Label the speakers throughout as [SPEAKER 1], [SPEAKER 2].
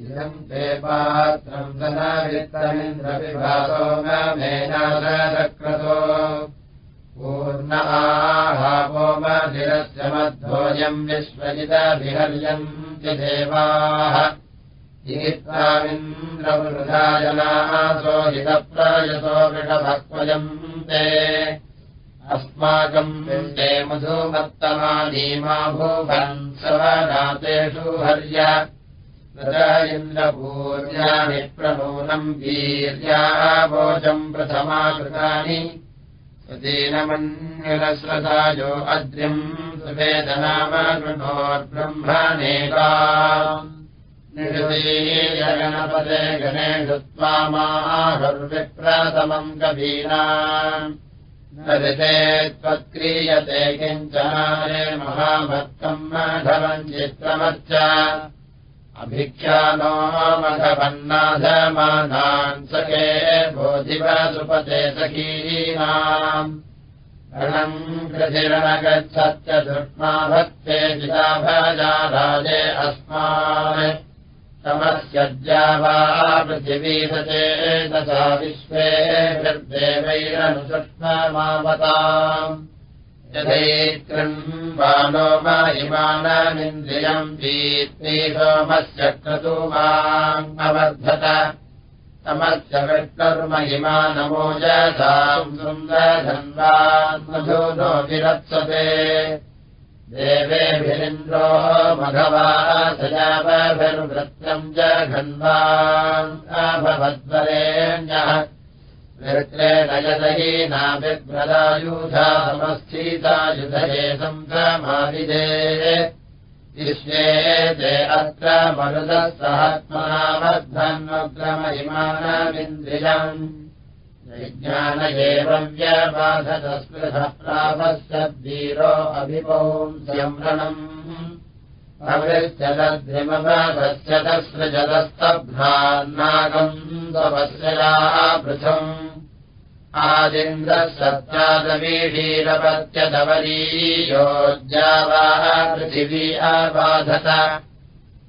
[SPEAKER 1] इदम् ते पात्रम् धनवित्तमिन्द्रविभासो न मेनादक्रतो पूर्ण आहापोमधिरस्य मध्वोऽयम् विश्वजितविहर्यन्ति देवाः। जनासो हितप्रयसो वृषभक्वयम् ते अस्माकम् ते मधुमत्तमानीमा भूभन् सवनातेषु हर्य इन्द्रपूर्याणि प्रणूनम् वीर्यावोचम् प्रथमाकृतानि। सतीनमन्युरस्रतायो अद्रिम् सुवेदनामकृणोर्ब्रह्मणेका निषदीयगणपदे गणेषु त्वामाहुर्विप्रथमम् कवीना नदिते त्वत्क्रियते किञ्चनारे महाभक्तम् मघवम् चित्रमच्च। अभिख्यानो मघवन्नाधमानान् सखे बोधिवसुपते सखीनाम्। रणम् कृतिरणगच्छत्य धृष्मा भक्ते जिताभजा राजे अस्मान् तमस्यज्या वा पृथिवीसते तथा विश्वेभिर्देवैरनुसृष्णमावताम् यथैत्रम् बालो महिमानमिन्द्रियम् वीत्नी सोमस्य क्रतुमाम् अवर्धत। तमस्य विष्णुर्महिमानमोजसाम् सुन्दरधन्वान् मधु नो विरत्सते देवेभिरिन्द्रो मघवा सजापभिर्वृत्तम् च घन्वाभवद्वरेण्यः वृत्रेण यदहीनाभिभ्रदायुधा समस्थितायुधये सन्तमाविदे विश्वे ते अत्र मरुदः सहत्मनामध्वन्वग्रमहिमानमिन्द्रियम् विज्ञान एवम् व्यबाधतस्पृहः प्रापस्य वीरो अभिपौंस्यम्रणम् अवृश्चलद्रिमबाधस्य तस्रजलस्तभ्रान्नागम् स्वस्ययाः पृथम्। आदिन्द्रः सत्यादवीषीरपत्यदवलीयोज्जावाः पृथिवी अबाधत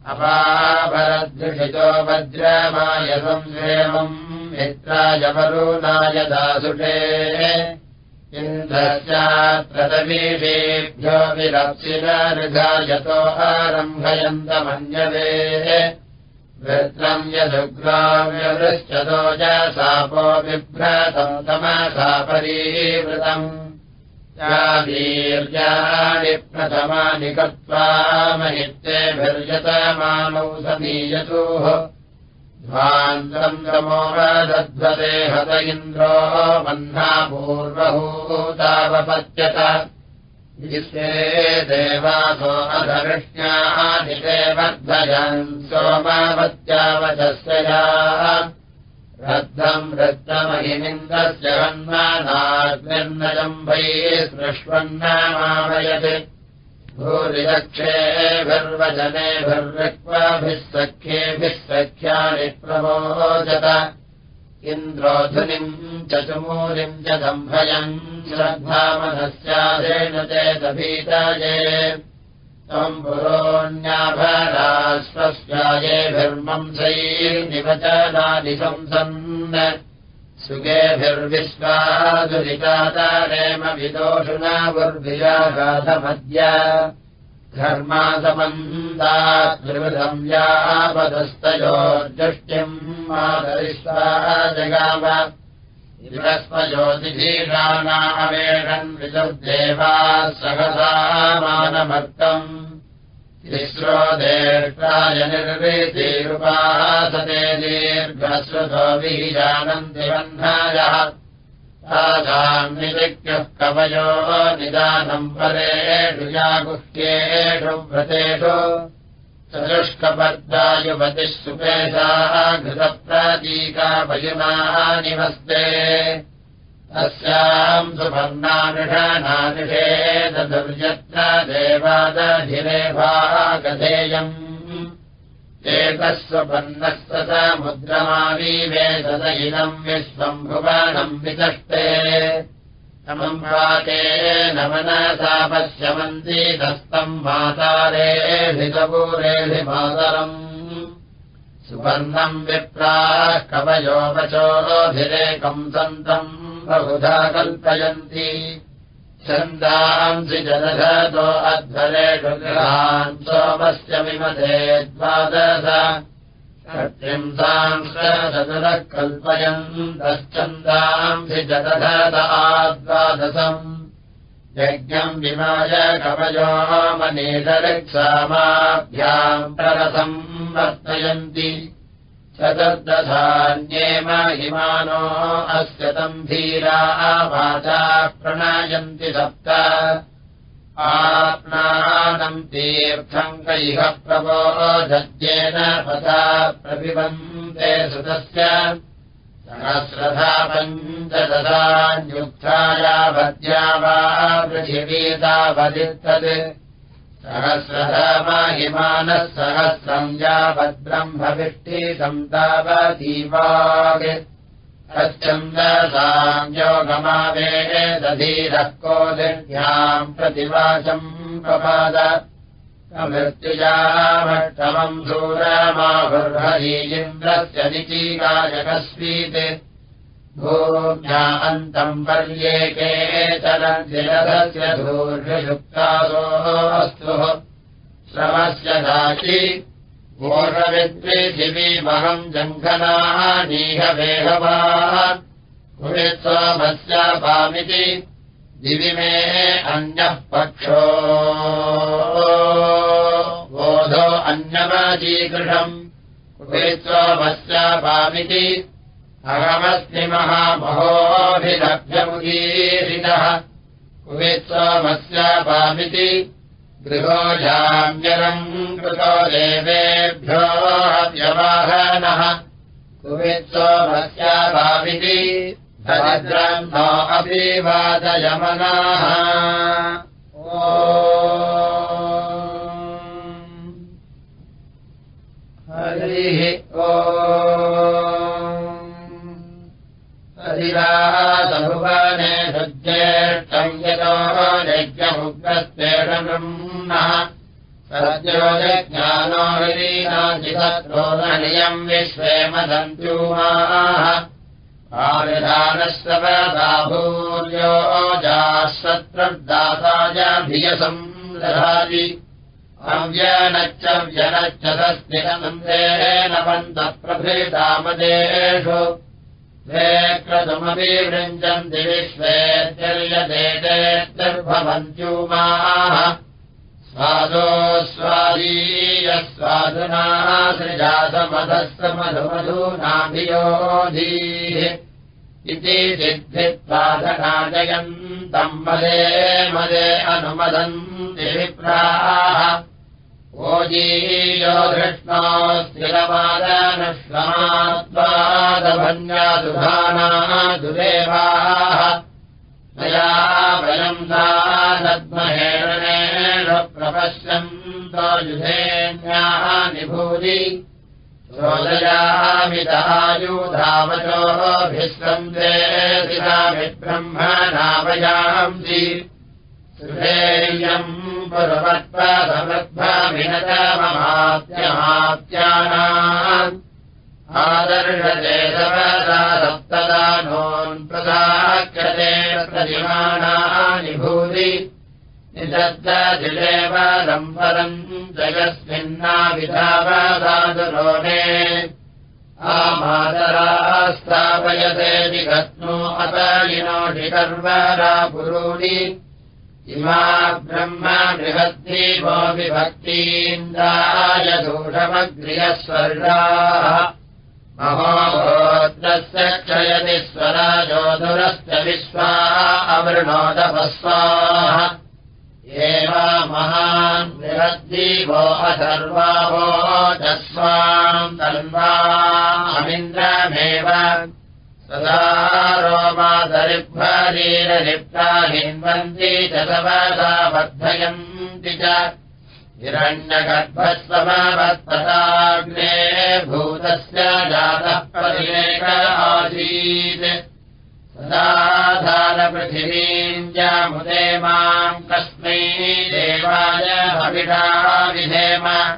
[SPEAKER 1] अपाभरदृषितो वज्रमायसम् मित्रायवरुणाय दासुषे। इन्द्रस्यात्रतवीषेभ्यो विरप्सिनर्घायतो आरम्भयन्तमन्यवे। वृत्रम् यदुग्राम्यवृश्चतो च सापो बिभ्रतम् तमसापरीवृतम् वीर्याणि प्रथमानि कृत्वा महित्येभिर्यतमानौ समीयतुः ध्वान्तम् रमोरदध्वते हत इन्द्रो वह्ना पूर्वभूतावपत्यत विश्वे देवासो अधकृष्ण्यादिते वर्धयन् सोमवत्यावचस्य रद्धम् रक्तमहिमिन्द्रस्य हन्मानाग्निर्नजम्भैः स्पृष्वन्नमावयत् भूरिदक्षेभिर्वचनेभिर्विक्वाभिः सख्येभिः सख्यानि प्रमोदत। इन्द्रोधुनिम् च चमूलिम् च दम्भयम् श्रद्धामनस्याधेन चेदभीताये त्वम् पुरोऽन्याभराश्वस्यायेभिर्मंसैर्निवचनादिशंसन् सुगेभिर्विश्वादुरितातारेम विदोषुणावुर्भियागाधमद्य धर्मासमन्दाद्विवृधम् यापदस्तयोर्जुष्टिम् मादरिष्वा जगाम ज्योतिधीषानामेषन् विदुर्देवाः सहसा मानमर्तम् तिस्रो देष्टाय निर्विधीरुपासते दीर्घश्रुतो विजानन्दिवह्नायः तासाम् निलिख्यः कवयो निदानम् परेषु यागुह्येषु व्रतेषु चतुष्कपद्दायुपतिः सुपेशाः घृतप्रतीका वयुनाः निवस्ते अस्याम् सुपर्णानिषानानिषेदुर्यत्र देवादधिरेभागधेयम् एकः स्वपन्नः समुद्रमावीवे सद इदम् विश्वम् भुवनम् विचष्टे समम्पाकेन मनसा पश्यमन्ति दस्तम् मातारेऽधिकपूरेऽधिमातरम् सुवर्णम् विप्राः कवयोपचोभिरेकम् सन्तम् बहुधा कल्पयन्ति। छन्दांसि जलधतो अध्वरेषु गृहान् सोमस्य विमते द्वादश। ंसांसचतुरः कल्पयन्तश्चन्दांसि जदधदाद्वादशम् यज्ञम् विमाय कवयो मनीतरिक्सामाभ्याम् प्ररसम् वर्तयन्ति चतुर्दशान्येम हिमानो अस्य तम् धीरा वाचा प्रणयन्ति सप्त। आत्मानम् तीर्थम् कैह प्रबोधज्ञेन पथा प्रपिबन्ते सुतस्य। सहस्रधा पञ्चदशान्युक्ताया भद्या वा पृथिवीतावदित्तत् सहस्रधा महिमानः सहस्रम् यावद्ब्रह्मविष्टितम् तावतीवाग् तच्छन्दसाम् योगमावेदधीरः को दिव्याम् प्रतिवाचम् प्रपाद। मृत्युजामष्टमम् दूरमाहुर्हरीन्द्रस्य निचीकायकस्वीत् भूम्या अन्तम् पर्येके चलन्तिरथस्य धूर्ययुक्तासोऽस्तु श्रमस्य दाची पूर्णविद्विधिवीमहम् जङ्घनानीहवेहवा कुवित्वमस्यापामिति दिवि मे अन्यः पक्षो। बोधो अन्यमाजीकृषम् कुवित्वमस्यापामिति अहमस्मि महामहोऽभिलभ्यमुदीरितः कुवित्वमस्यापामिति गृहोजाम्यरम् कृतो देवेभ्यो व्यवाहनः कुवित्सोमस्याभाविति दरिद्रम् नो अपि वादयमनाः ओ हरिः ओ हरिरासभुवने सज्जेष्टम् यतो यज्ञमुग्रस्तेन ब्रह्मणः सद्यो यज्ञानो हरीनाजितत्रोणनियम् विश्वे मदन्त्यूमाः। आविधानस्तवदाभूर्यो जाशत्रदातायाभियसम् दधाति अव्यनच्च व्यनच्च तस्तिरनन्देन पन्तप्रभृतामदेषु ते क्रतुमपि वृञ्जन्ति विश्वेत्यर्यदेतेत्यर्भवन्त्यूमाः। स्वादो स्वादीयः स्वादुना सृजातमधस्तमधुमधूनाभियोधीः इति सिद्धित्वाधनाजयन्तम् मदे मदे अनुमदन्ति विप्राः ओजीयो धृष्णो स्थिरमादनुष्मात्वादभन्यादुधाना दुदेवाः मया वयम् दादद्महेरणेन प्रपश्यन्तो युधेन्याः निभूति। चोदयामितायुधावचोभिस्कन्दे ब्रह्मणावयांसि सुधेयम् पुरवत्पसमद्भमिनतममात्यमात्यानाम् आदर्शते सपदा सप्तदा नोन्प्रदाख्यते प्रतिमानानि भूरि निदग्धजिलेव दम्परम् जगस्मिन्नाविधावसादुरोणे आमादरा स्थापयते विघत्नो अपयिनोषिकर्वरा पुरूणि इमा ब्रह्म बृहद्दीपो विभक्तीन्द्राय दूषमग्र्यस्वर्गाः। महोत्तस्य क्षयति स्वराजोदुरस्य विश्वा अवृणोदपस्वाः एवा महान् बृहद्दीपो अथर्वावो चस्वाम् तन्वा। अमिन्द्रमेव सदा रोमादरिभ्वरीरलिप्ता हिन्वन्ति च सवसा वर्धयन्ति च। हिरण्यगर्भस्वमवत्तताग्ने भूतस्य जातः परिलेख आसीत्। स धारपृथिवीम् च मुदे माम् कस्मै देवाय हविषा विधेम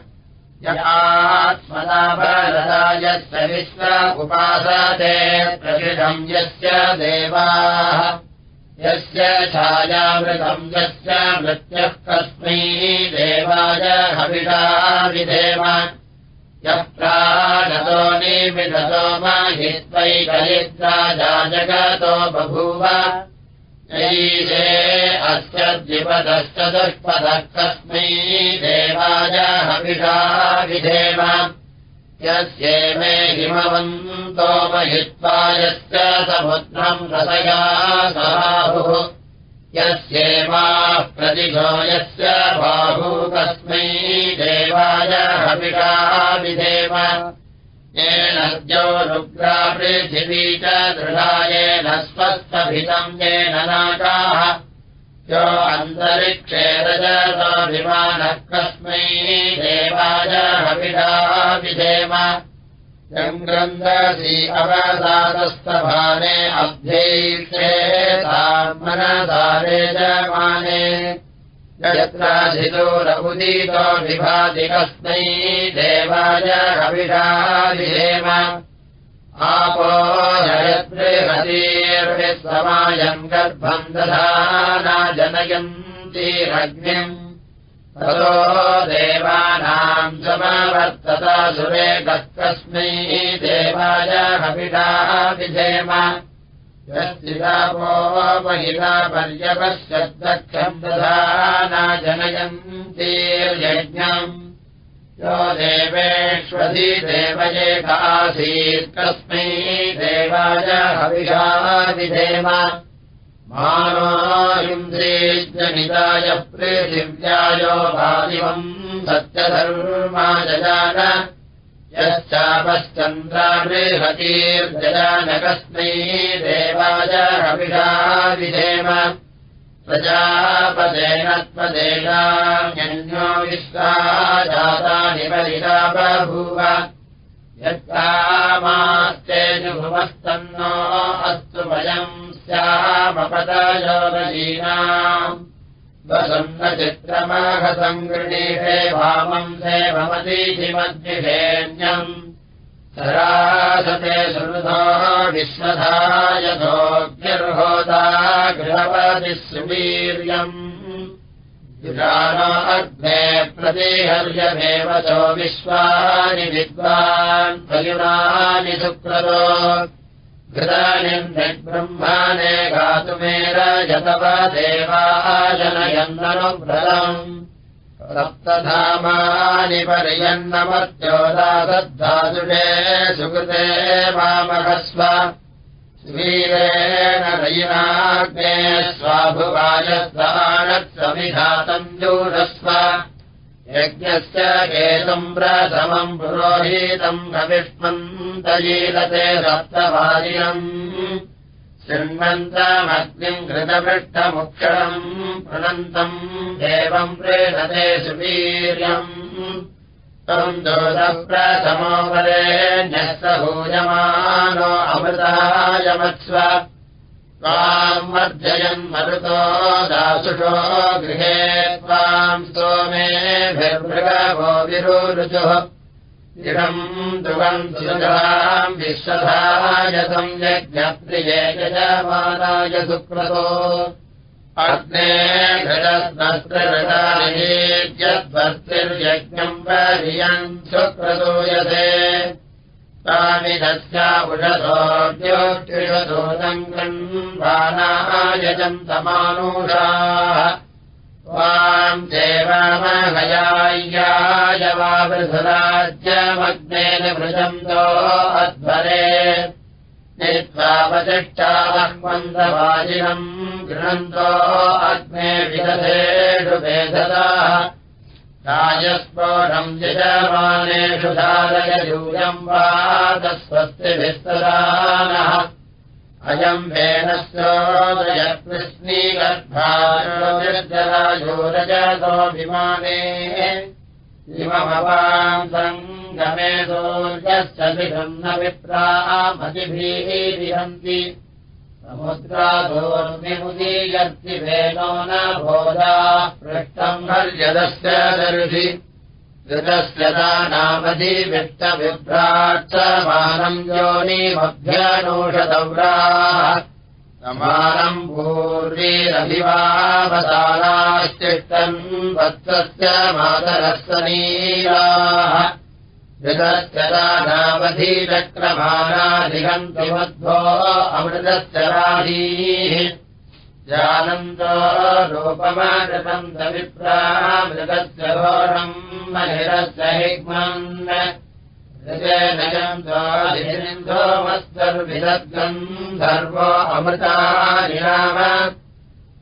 [SPEAKER 1] विश्व उपासते प्रसिषम् यस्य देवाः। यस्य छायामृतम् यस्य मृत्यः कस्मै देवाय हविषा विधेम। यः प्रागतो निमिषतो महित्वैकलित्रा जाजगतो बभूव अस्य द्विपदश्च दुष्पदः कस्मै देवाय हविषा विधेम। यस्ये मे हिमवन्तो महित्वा यस्य समुद्रम् रसया सहाहुः। यस्येवाः प्रतिशो यस्य बाहू कस्मै देवाय हविषा विधेम येन द्योरुग्रा पृथिवी च स्वस्थभितम् येन नाकाः यो अन्तरिक्षे रजताभिमानः कस्मै देवाय हविषा विधेम। यम् ग्रन्थसी अवसादस्तभाने अभ्यैक्षे सामनसारे च माने यत्राधितोरमुदीतो विभाति कस्मै देवाय हविषा विधेम आपो जयत्रिहतीर्विश्वमायम् गर्भम् दधाना जनयन्तीरग्निम् ततो देवानाम् समवर्तता सुरे कस्मै देवाय हविषा विधेम यस्तिरापोपहिता पर्यपश्यद्दक्षम् दधाना जनयन्तीर्यज्ञम् यो देवेष्वधि देवाय हविषा विधेम मानो इन्द्रीजनिताय पृथिव्यायो भादिवम् सत्यधर्मा जजान यश्चापश्चन्द्राबृहतीर्जजानकस्मै देवाय हविषा विधेम प्रजापदेन त्वदेशान्यो विश्वा जातानि परिता बभूव यत्कामास्तेजुभुमस्तन्नो अस्तु वयम् स्यामपदयोगीनाम् वसन्न चित्रमाघसङ्गृणीषे वामम् सेवमतीधिमद्विषेण्यम् सरासते सुहृतो विश्वधा यथोऽग्निर्होता गृहपतिः सुवीर्यम् अग्ने प्रतिहर्यमेव चो विश्वानि विद्वान् प्रयुनानि सुक्रतो घृतानिर्ब्रह्माणे गातुमेरजतव देवाजनयन्दनुव्रतम् सप्तधामानि पर्यन्नमर्त्योदासद्धातुषे सुकृते वामहस्व। वीरेण रयिनाग्ने स्वाभुवायस्वानत्समिधातम् जूढस्व यज्ञस्य केतुम् प्रथमम् पुरोहीतम् प्रविष्मन्तजीलते सप्तवादिनम् शृण्वन्तमग्निम् घृतपृष्ठमुक्षणम् पृणन्तम् देवम् प्रेणते सुवीर्यम्। तम् दोषप्रथमोपरे न्यस्तभूयमानो अमृतायमत्स्व त्वाम् वर्जयन् मरुतो दासुषो गृहे त्वाम् विरुरुचुः इदम् दुवम् सुजाम् विश्वधायतम् यज्ञप्रिये यजमानाय सुक्रतो अग्ने घटस्मस्त्रघटानिज्यद्वर्तिर्यज्ञम् पर्यम् सुक्रतोयते गन्वानायजम् तमानुषाः त्वाम् देवामहयाय्याय वावृधराज्यमग्नेन वृजन्तो अध्वरे। नित्वावतिष्ठामन्धवाजिनम् गृह्णन्तो अग्ने विदधेषु वेधताः राजस्फोटम् यजमानेषु धारययूयम् वादस्वस्तिभिस्तदानः अयम् वेणस्योदयकृष्णीगर्भाजरायोरजतो विमाने इममवाम् सङ्गमे सूर्यस्य विषम् न विप्रामतिभिः विहन्ति समुद्रादोर्निमुदीयर्ति वेनो न भोजा पृष्टम् हर्यदस्य दर्शि। ऋतस्य दानामधिवित्तविभ्राट्समानम् योनिमभ्यनोषदव्राः समानम् पूर्वीरभिवावसानाश्चिष्टम् वत्सस्य मातरस्तनीयाः ऋतस्य दानावधिचक्रमाणाधिगन्ति मध्वो अमृतस्य राजीः जानन्तो रूपमागतम् सविप्रामृतस्य घोषम् महिरस्य हिग्मन् ृजयनयन्दो मत्सर्विदग्गम् धर्वो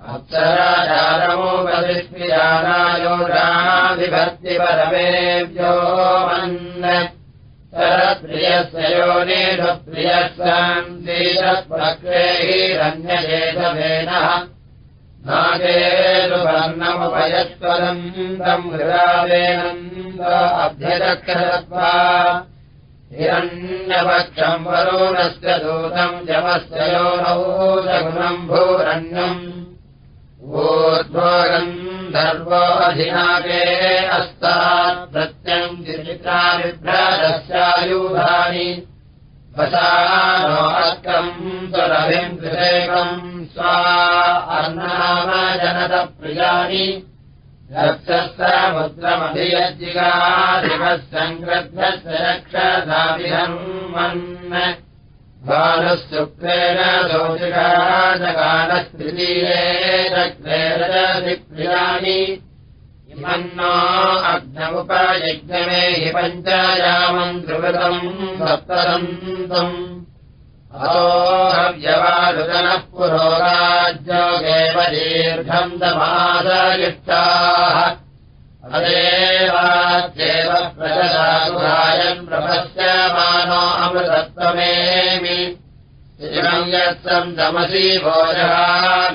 [SPEAKER 1] अमृतानिराम अप्सराचारमोपदिष्यानायोराभिभर्ति परमेभ्यो मन् सरप्रियस्य यो नेषप्रियः सन्तीरत्प्रक्रेहिरन्यशेषभेनः नागेरुवर्णमुपयत्वरम् हृदावेनन्द अभ्यचक्रत्वा हिरण्यपक्षम् वरुणस्य दूतम् जमस्य योनौ सगुणम् भूरण्यम् धर्वोऽधिनाके अस्तात् प्रत्यम् अर्कम् सुरभिम् कृषेकम् स्वा अर्नामजनतप्रियाणि रक्षस्तमुद्रमभियज्जिगाधिपः सङ्ग्रद्धस्य रक्षसाभिहन्मन् बालः शुक्रेण दोषिकाजगानस्त्रितीये चक्रेरजधिप्रियाणि इमन्नो अग्नमुपयज्ञमे हि पञ्चयामम् ध्रुवतम् सप्तदन्तम्। अतोहव्यवादुतनः पुरोराज्योगेव दीर्घम् दमादयुक्ताः शिवम् यत्सम् दमसि भोजः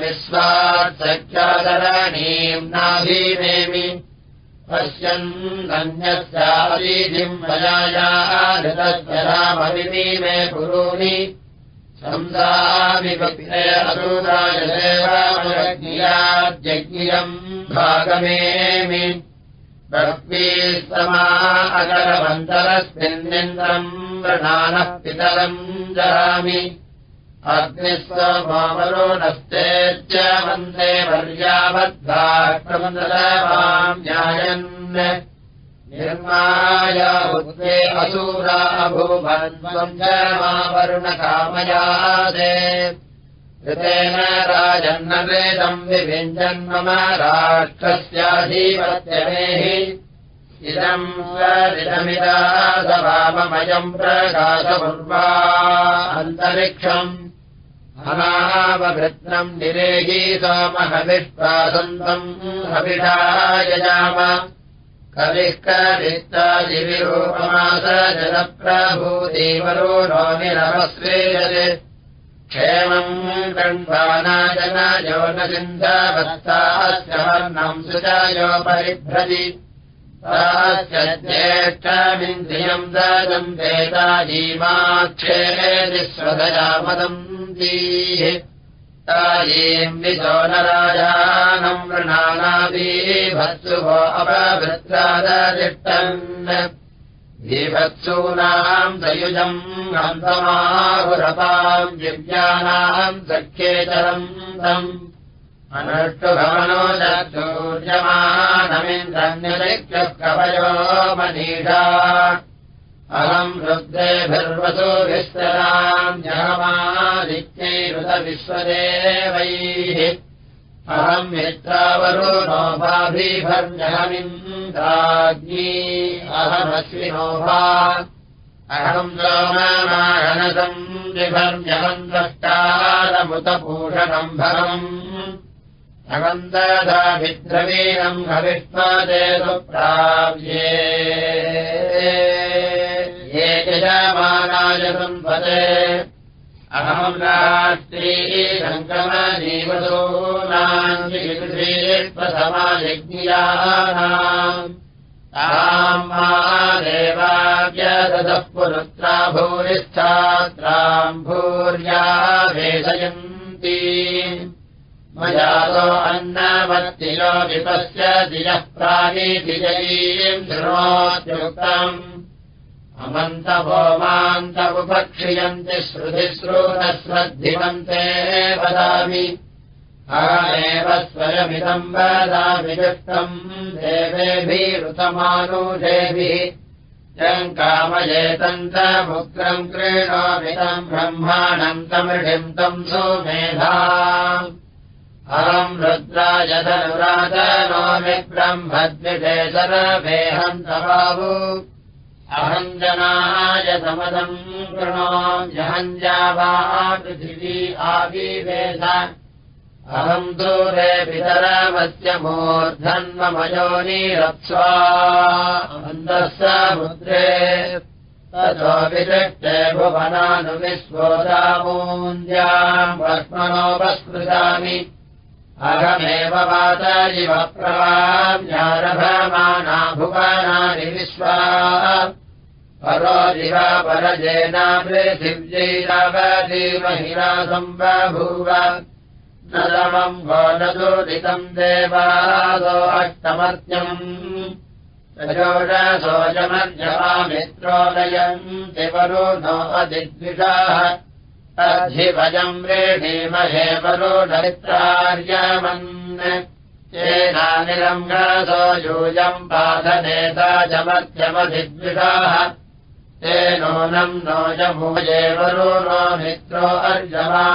[SPEAKER 1] विश्वात् सख्यादरणीम् नाभीमेमि। पश्यन् अन्यस्यादीधिम् मयाया ऋतस्य रामविमी मे कुरूणि संसामिवसूरायदेवामयज्ञियाज्ञम् भागमेमि बह्वीस्तमा अकरमन्तरस्मिन्निन्द्रम् वृणानः पितरम् जरामि। अग्निस्वमावरोणस्तेच्च वन्दे वर्यावद्धाक्रमन्दमाम् न्यायन् निर्माया उद्वे असूरा अभूवन्त्वम् च मावरुणकामयादे ऋतेन राजन्न वेदम् विभिञ्जन् मम राष्ट्रस्याधीवत्यमेः इदम् स्वरिदमिदा सवाममयम् प्रकाशपूर्वा अन्तरिक्षम्। अनावभृत्नम् निरेही सोमहविश्वासन्तम् हविषा यजाम कविः कवित्तादिविरूपमास जनप्रभूदेवरो नो निरमस्वेयते क्षेमम् कण्वानाजनयो न सिन्धवत्सास्य वर्णम् सुजायोपरिभ्रति ताश्च ज्येष्ठमिन्द्रियम् ददम् वेदाजीमाक्षेति स्वदयामदन्तीः तायीम् विशोनराजानम् वृणानादीभत्सुभो अपवृत्रादतिष्ठन् विभत्सूनाम् सयुजम् गन्धमाहुरपाम् दिव्यानाम् सख्येतरम् तम् अनुष्टुभवनो कवयो मनीषा अहम् रुद्रेभिर्वसो विस्तराम् जगमादित्यैरुतविश्वदेवैः अहम् मित्रावरुणो अहमश्विनोभा अहम् सोममाहनसम् विभर्जहम् द्रष्टारमुतभूषणम् भरम् अवन्ददाभिद्रवीणम् हविष्मदे सुप्राव्ये ये यजमानाय सम्पदे अहम् राष्ट्री ताम् मा देवाव्यदः पुरुत्रा भूरिच्छात्राम् भूर्या भेदयन् वृत्ती मयातो अन्नवत्तिलो विपस्य दियः प्राणीतिजयीम् शृणोत्युक्तम् स्वयमिदम् वदामियुक्तम् देवेभिरुतमानुषेभिः। यम् कामयेतन्तमुग्रम् क्रीणोमिदम् ब्रह्माणम् तमृढिम् तम् सुमेधा। अहम् रुद्राय धनुराजनोमि ब्रह्मद्विषेशरभेहम् तवावु अहम् जनाय समदम् जहञ्जावा पृथिवी आविवेश अहम् दूरे पितरमस्य मूर्धन्वमयोनिरप्स्वा अन्दः समुद्रे ततो विदृष्टे भुवनानुविश्वोदामून्द्याम् वक्ष्मणोपस्मृतामि अहमेव इव प्रवाम्यारभमाना भुवनानि विश्वा परो परजेना पृथिव्यैरवतीमहिरा सम्बभूव नमम् गोलदोदितम् देवादो अष्टमर्त्यम्। रजोषसोजमर्जवामित्रोदयम् दिवरो नो अधिद्विषाः अधिभजम् रेणीमहे वरो नरित्रार्यमन् चेनानिरङ्गसो यूयम् पाधनेता च मध्यमधिद्विषाः। तेनोनम् नो जमुजे वरो नो मित्रो अर्जमा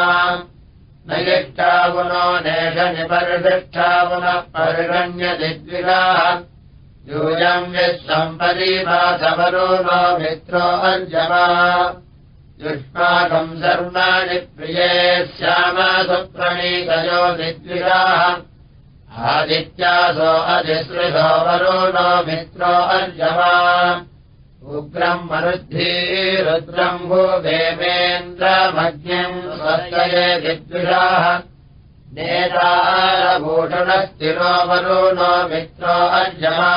[SPEAKER 1] न यष्टावुनो नेषनिपरिष्ठावुनः परिगण्यदिद्विराः यूयम् यत्सम्पदीवासवरो नो मित्रो अर्जवा युष्माकम् सर्वाणि प्रिये श्यामसुप्रणीतयो दिद्विराः आदित्यासो अधिसृशो वरो नो मित्रो अर्जवा। उग्रम् मरुद्धिरुद्रम् भो देवेन्द्रमज्ञम् स्वर्गये विद्विषाः नेतारभूषणस्थिरो वरो नो मित्रो अर्जमा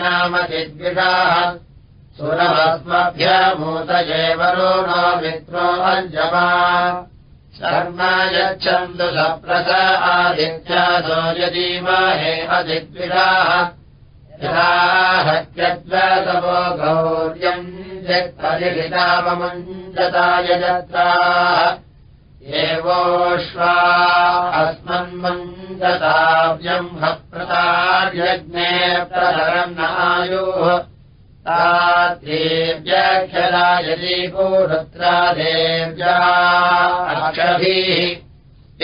[SPEAKER 1] नाम दिद्विषाः सुरमस्मभ्यभूतये वरो नो मित्रो अर्जमा शर्म सप्रस आदित्यासो यदीमहे अधिद्विषाः हत्यद्वतमो गौर्यम् यत्परिहिताममुञ्जताय जत्राः एवोष्वा अस्मन्मञ्जताव्यम् हप्रतार्यज्ञे प्रहरम् नायुः देव्याख्यला यदि भूरुत्रा देव्या अक्षभिः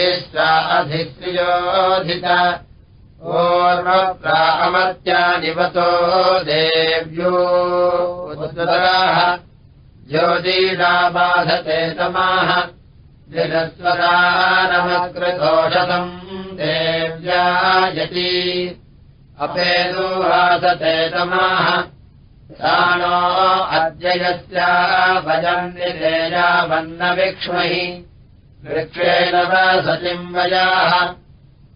[SPEAKER 1] इष्टा अधिश्रियोधित ओर्वप्रामत्यानिवतो देव्यो ज्योतिषा बाधते तमाः देव्यायति। अपेदुहासते तमाः। नो अद्ययस्या भजम् निदेयावन्नविक्ष्महि वृक्षेण वसतिम् वयाः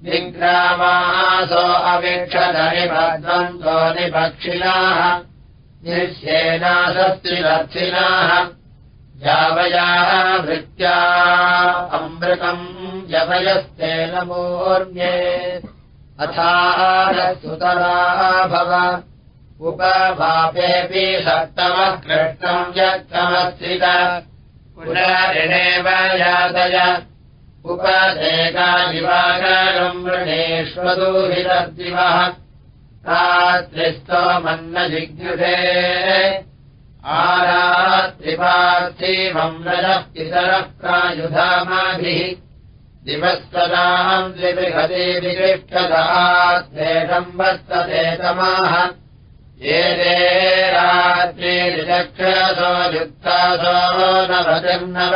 [SPEAKER 1] विग्रामासो अवीक्षधनिभद्वन्तो निपक्षिणाः। निश्येनासस्त्रिलर्थिनाः जावयाः भृत्या अमृतम् जवयस्तेन मूर्म्ये अथारसुतरा भव उपभापेऽपि सप्तमः कृष्णम् यत्तमस्थित पुनरिणेव यातय उपदेकादिवागरम् वृणेष्वदूहितद्दिवः रात्रिस्तोमन्न जिज्ञुषे आरात्रिपार्थिवम् रजः पितरः प्रायुधामाभिः। दिवस्तदाम् द्विविहति विशिष्टदात्रेषम् वर्तते तमाः ये ते रात्रिरिचक्षसो युक्तासो नवतिर्नव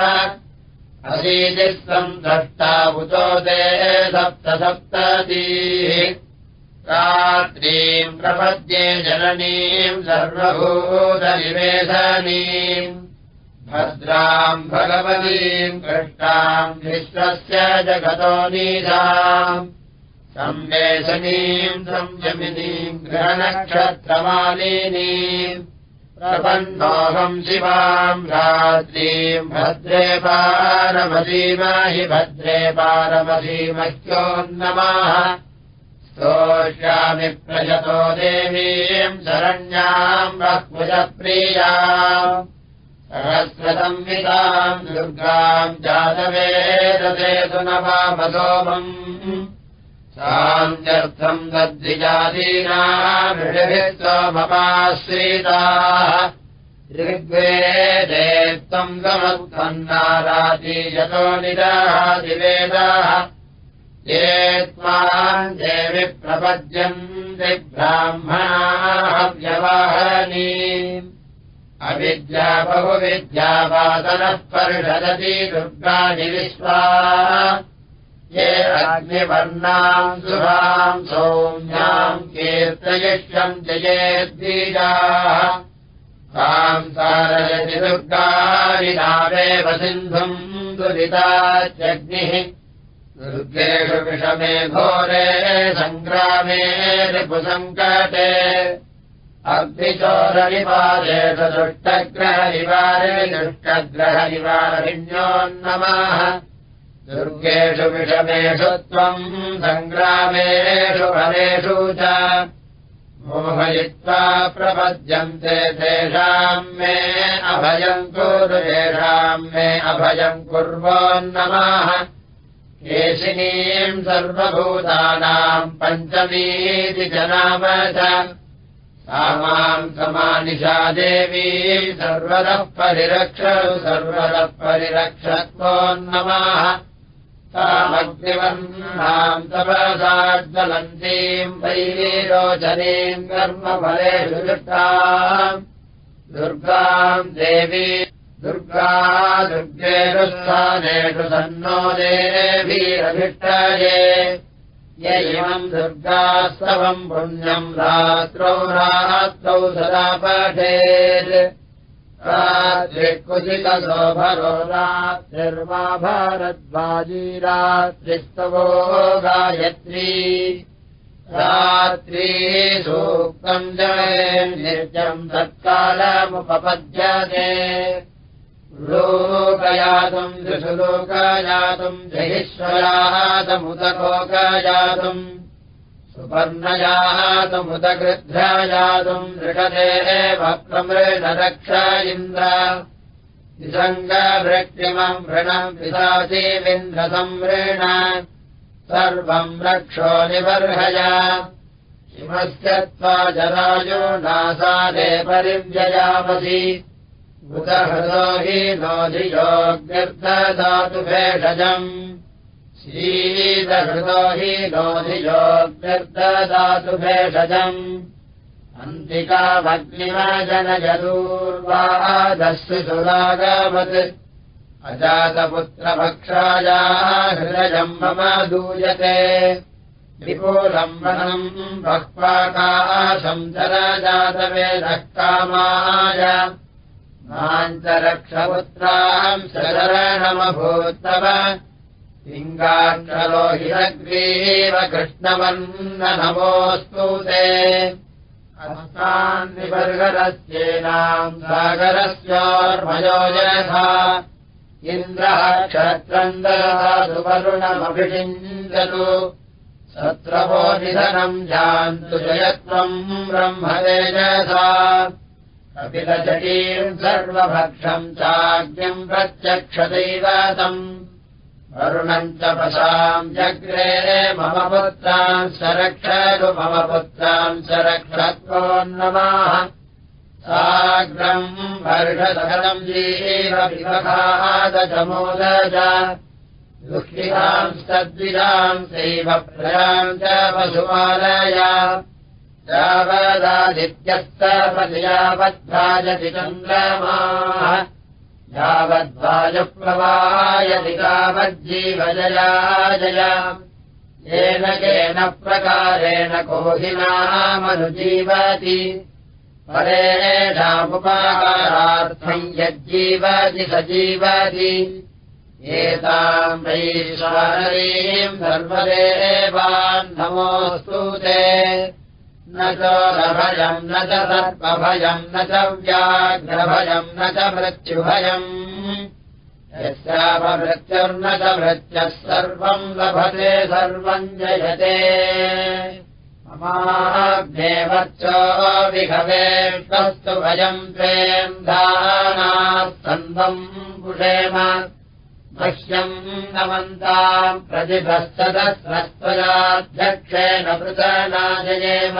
[SPEAKER 1] अशीतिः सन्तष्टा उतो ते सप्त सप्ततीः रात्रीम् प्रपद्ये जननीम् सर्वभूतनिवेशनीम् भद्राम् भगवतीम् कृष्णाम् विश्वस्य जगतो नीधाम् संवेशनीम् संयमिनीम् ग्रहनक्षत्रमालिनीम् प्रपन्नोऽहम् शिवाम् रात्रीम् भद्रे पारमधीमहि भद्रे पारमधीमह्योन्नमाः स्तोष्यामि प्रयतो देवीम् शरण्याम् बह्वजप्रिया सहस्रसंविताम् दुर्गाम् जातवेदसेतु न वामसोमम् सान्त्यर्थम् दद्विजातीनामृषभित्वमपाश्रिताः ऋग्वेदे त्वम् गमत्वन्नाराति यतो निरादिवेदाः देवि ब्राह्मणाः व्यवहनी अविद्या बहुविद्यावादनः परिषदति दुर्गाणि विश्वा ये अग्निवर्णाम् सुराम् सौम्याम् कीर्तयिष्यम् जयेद्बीजाः ताम् सारयति दुर्गाणि नावेव सिन्धुम् दुरितात्यग्निः दुर्गेषु विषमे घोरे सङ्ग्रामे रिपुसङ्कटे। अग्निचोरनिवारेषु दुष्टग्रहनिवारे दुष्टग्रहनिवारिण्योन्नमाः दुर्गेषु विषमेषु त्वम् सङ्ग्रामेषु फलेषु च। मोहयित्वा प्रपद्यन्ते तेषाम् मे अभयम् कुरु येषाम् मे अभयम् कुर्वोन्नमाः केशिनीम् सर्वभूतानाम् पञ्चमीति च नाम च माम् समानिशा देवी सर्वतः परिरक्षतु सर्वतः परिरक्षत्वोन्नमाः। तामग्निवर्णाम् तपसाज्वलन्तीम् वैरोचनीम् कर्मफलेषु दृष्टाम् दुर्गाम् देवी दुर्गा दुर्गेषु सन्नो देवीरभिष्टये य इमम् दुर्गास्तवम् पुण्यम् रात्रौ रात्रौ सदा पठेत्। रात्रिकुजितसोभरो रात्रिर्वा भारद्वाजी रात्रिस्तवो गायत्री। रात्री सूक्तम् जये निर्जम् तत्कालमुपपद्यते लोकयातुम् लोकयातुम् जहिश्वरातमुदकोकयातुम् सुपर्णयातमुदगृध्रयातुम् दृढते भक्तमृणरक्ष इन्द्र। विसङ्गवृक्तिमम् वृणम् विदासीविन्द्रसंवृण सर्वम् रक्षो निबर्हय। शिवस्य त्वा जरायो नासादे परिव्ययामसि बुधहृदो हि नोधियोग्यर्ददातु भेषजम् शीतहृदो हि नोधियोग्यर्ददातु भेषजम् अन्तिकामग्निमजनजदूर्वादस्सु सुरागवत्। अजातपुत्रभक्षाया हृदयम् मम दूयते। विपुलम्बनम् बह्वाकाशम् जरजातवेदः कामाय हिरग्रीव कृष्णवन्न नमोऽस्तु ते। अस्तान्निबर्हरस्येनाम् सागरस्योर्मयो यथा इन्द्रः क्षत्रम् ददातु वरुणमभिषिञ्जतु सत्रवो निधनम् जान्तु जयत्वम् ब्रह्मतेजसा कपिलजटीम् सर्वभक्षम् चाज्ञम् प्रत्यक्षदैवातम्। वरुणम् च पशाम् जग्रे मम पुत्रान् सरक्षतु मम पुत्रान् सरक्षत्वोन्नमाः साग्रम् वर्षसकलम् जीव विवहादचमोदज दुःखिताम् सद्विजाम् सैव प्रयाम् च पशुपालय यावदादित्यस्तपदयावद्भाजति चन्द्रमाः। यावद्वायुप्रवायति तावज्जीवजया जया। येन केन प्रकारेण कोहिनामनुजीवति परेणामुपाकारार्थम् यज्जीवति स जीवति एताम् वैश्वरीम् सर्वदेवान् नमोऽस्तु न चोरभयम् न च सर्पभयम् न च व्याघ्रभयम् न च मृत्युभयम् यस्यापमृत्युर्न च मृत्यः सर्वम् लभते सर्वम् जयते। ममाग्नेवच्चो विघवेष्वस्तु भयम् प्रेन्दानाः सन्वम् पुषेम मह्यम् नमन्ताम् प्रतिभस्तदस्रस्त्वयाध्यक्षेण पृतनाजयेम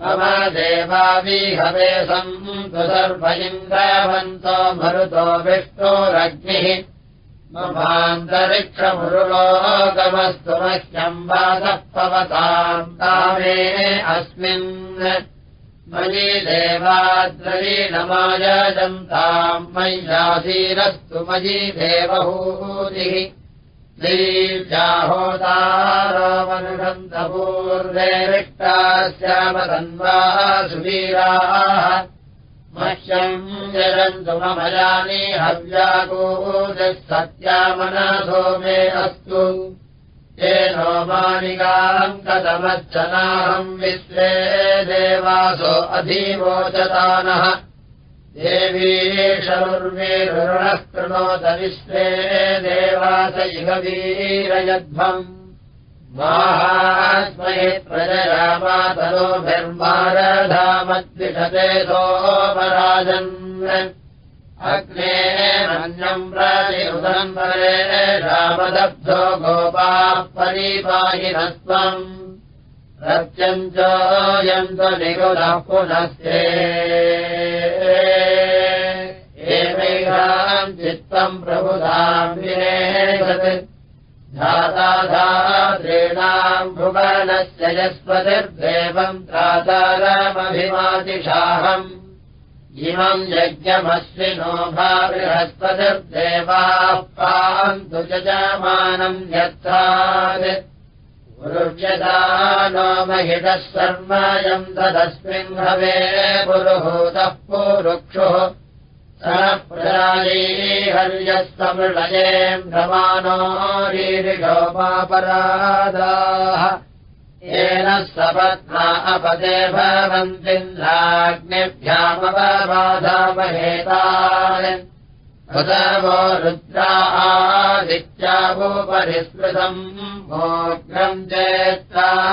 [SPEAKER 1] मम देवावीहवे सर्व इन्द्रवन्तो मरुतो विष्णोरग्निः ममान्तरिक्षमुरुलोकमस्तु मह्यम् वादः पवताम् कामे अस्मिन् मयि देवाद्रवीणमायजन्ताम् मय्यासीरस्तु मयि देवहूतिः श्यामतन्वाः सुवीराः मह्यम् जरन्तु ममयानि हव्यागोजः सत्यामनाथो मे अस्तु येनो मानिकाम् कथमच्चनाहम् विश्वे देवासो अधीवोचतानः। देवीषुर्वीरुणः कृणोत विश्वे देवास इह वीरयध्वम् माहात्महि प्रजया मातरोभिर्मारधामद्विषते सोमराजन् अग्ने मन्यम् प्रतिरुदम्बरे रामदब्धो गोपाः परिपाहिनस्त्वम् प्रत्यञ्चोऽयम् निगुणः पुनस्ते। एवैहाम् चित्तम् प्रबुधाम् विनेशत् धाताधात्रीणाम् भुवनस्य यस्पतिर्देवम् त्रातारमभिमातिशाहम् इमम् यज्ञमश्विनो भा बृहस्पतिर्देवाः पान्तु यजमानम् यत्थात् पुरुष्यता नो महिषः सर्वयम् तदस्मिन् भवे पुरुहूतः पुरुक्षुः। हर्यस्तमृळये भ्रमाणो रीरिषोपापरादाः येन सपत्ना अपदे भवन्तिन्द्राग्निभ्यामवबाधामहेता वो रुद्रा आदित्यावोपरिस्मृतम् मोग्रम् चेत्तारमक्रन्